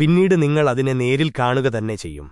പിന്നീട് നിങ്ങൾ അതിനെ നേരിൽ കാണുക തന്നെ ചെയ്യും